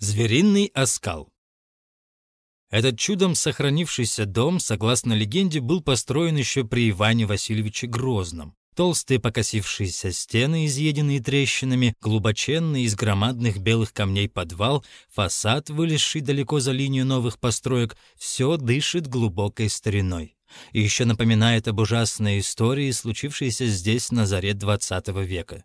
Звериный оскал. Этот чудом сохранившийся дом, согласно легенде, был построен еще при Иване Васильевиче Грозном. Толстые покосившиеся стены, изъеденные трещинами, глубоченный из громадных белых камней подвал, фасад, вылезший далеко за линию новых построек, все дышит глубокой стариной. И еще напоминает об ужасной истории, случившейся здесь на заре XX века.